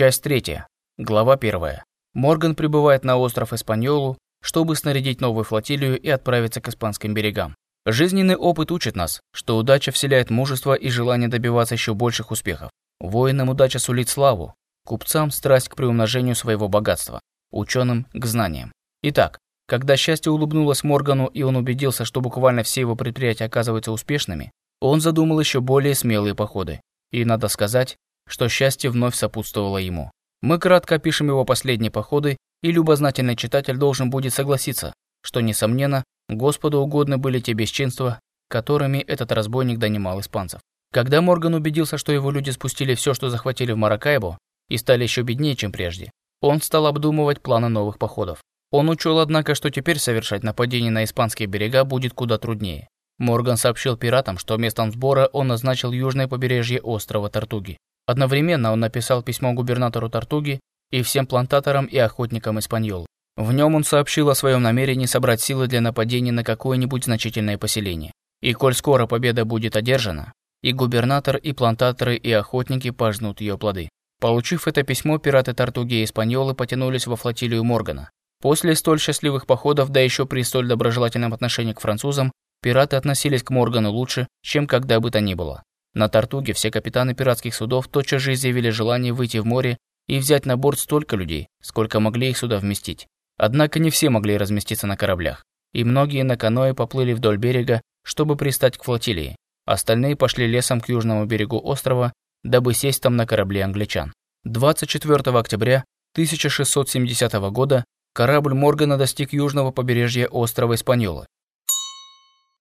Часть третья. Глава первая. Морган прибывает на остров Испаньолу, чтобы снарядить новую флотилию и отправиться к испанским берегам. Жизненный опыт учит нас, что удача вселяет мужество и желание добиваться еще больших успехов. Воинам удача сулит славу, купцам страсть к приумножению своего богатства, ученым к знаниям. Итак, когда счастье улыбнулось Моргану и он убедился, что буквально все его предприятия оказываются успешными, он задумал еще более смелые походы. И надо сказать, что счастье вновь сопутствовало ему. Мы кратко опишем его последние походы, и любознательный читатель должен будет согласиться, что, несомненно, Господу угодны были те бесчинства, которыми этот разбойник донимал испанцев. Когда Морган убедился, что его люди спустили все, что захватили в Маракайбо, и стали еще беднее, чем прежде, он стал обдумывать планы новых походов. Он учел, однако, что теперь совершать нападение на испанские берега будет куда труднее. Морган сообщил пиратам, что местом сбора он назначил южное побережье острова Тартуги. Одновременно он написал письмо губернатору Тартуги и всем плантаторам и охотникам Испаньол. В нем он сообщил о своем намерении собрать силы для нападения на какое-нибудь значительное поселение. И коль скоро победа будет одержана, и губернатор, и плантаторы, и охотники пожнут ее плоды. Получив это письмо, пираты Тартуги и Испаньолы потянулись во флотилию Моргана. После столь счастливых походов, да еще при столь доброжелательном отношении к французам, Пираты относились к Моргану лучше, чем когда бы то ни было. На Тартуге все капитаны пиратских судов тотчас же изъявили желание выйти в море и взять на борт столько людей, сколько могли их сюда вместить. Однако не все могли разместиться на кораблях, и многие на каноэ поплыли вдоль берега, чтобы пристать к флотилии. Остальные пошли лесом к южному берегу острова, дабы сесть там на корабле англичан. 24 октября 1670 года корабль Моргана достиг южного побережья острова Испаньола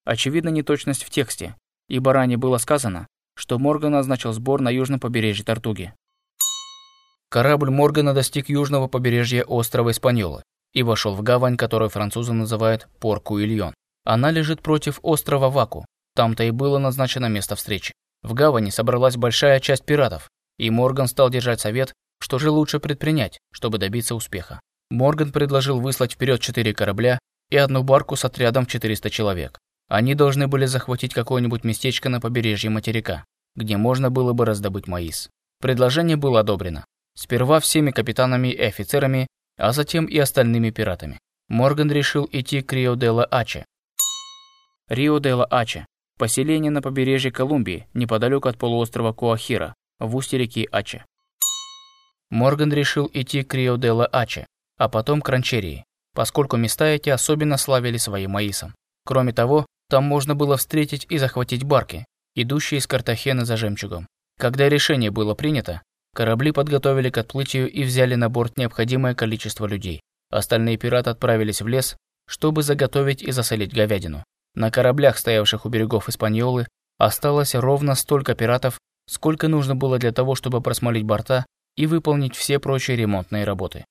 Очевидна неточность в тексте, ибо ранее было сказано, что Морган назначил сбор на южном побережье Тартуги. Корабль Моргана достиг южного побережья острова Испаньола и вошел в гавань, которую французы называют Порку-Ильон. Она лежит против острова Ваку, там-то и было назначено место встречи. В гавани собралась большая часть пиратов, и Морган стал держать совет, что же лучше предпринять, чтобы добиться успеха. Морган предложил выслать вперед четыре корабля и одну барку с отрядом в 400 человек. Они должны были захватить какое-нибудь местечко на побережье материка, где можно было бы раздобыть маис. Предложение было одобрено. Сперва всеми капитанами и офицерами, а затем и остальными пиратами. Морган решил идти к Рио-де-ла-Аче. Рио-де-ла-Аче – поселение на побережье Колумбии, неподалеку от полуострова Куахира, в устье реки Аче. Морган решил идти к Рио-де-ла-Аче, а потом к Ранчерии, поскольку места эти особенно славили своим маисом. Кроме того, там можно было встретить и захватить барки, идущие из Картахены за жемчугом. Когда решение было принято, корабли подготовили к отплытию и взяли на борт необходимое количество людей. Остальные пираты отправились в лес, чтобы заготовить и засолить говядину. На кораблях, стоявших у берегов Испаньолы, осталось ровно столько пиратов, сколько нужно было для того, чтобы просмолить борта и выполнить все прочие ремонтные работы.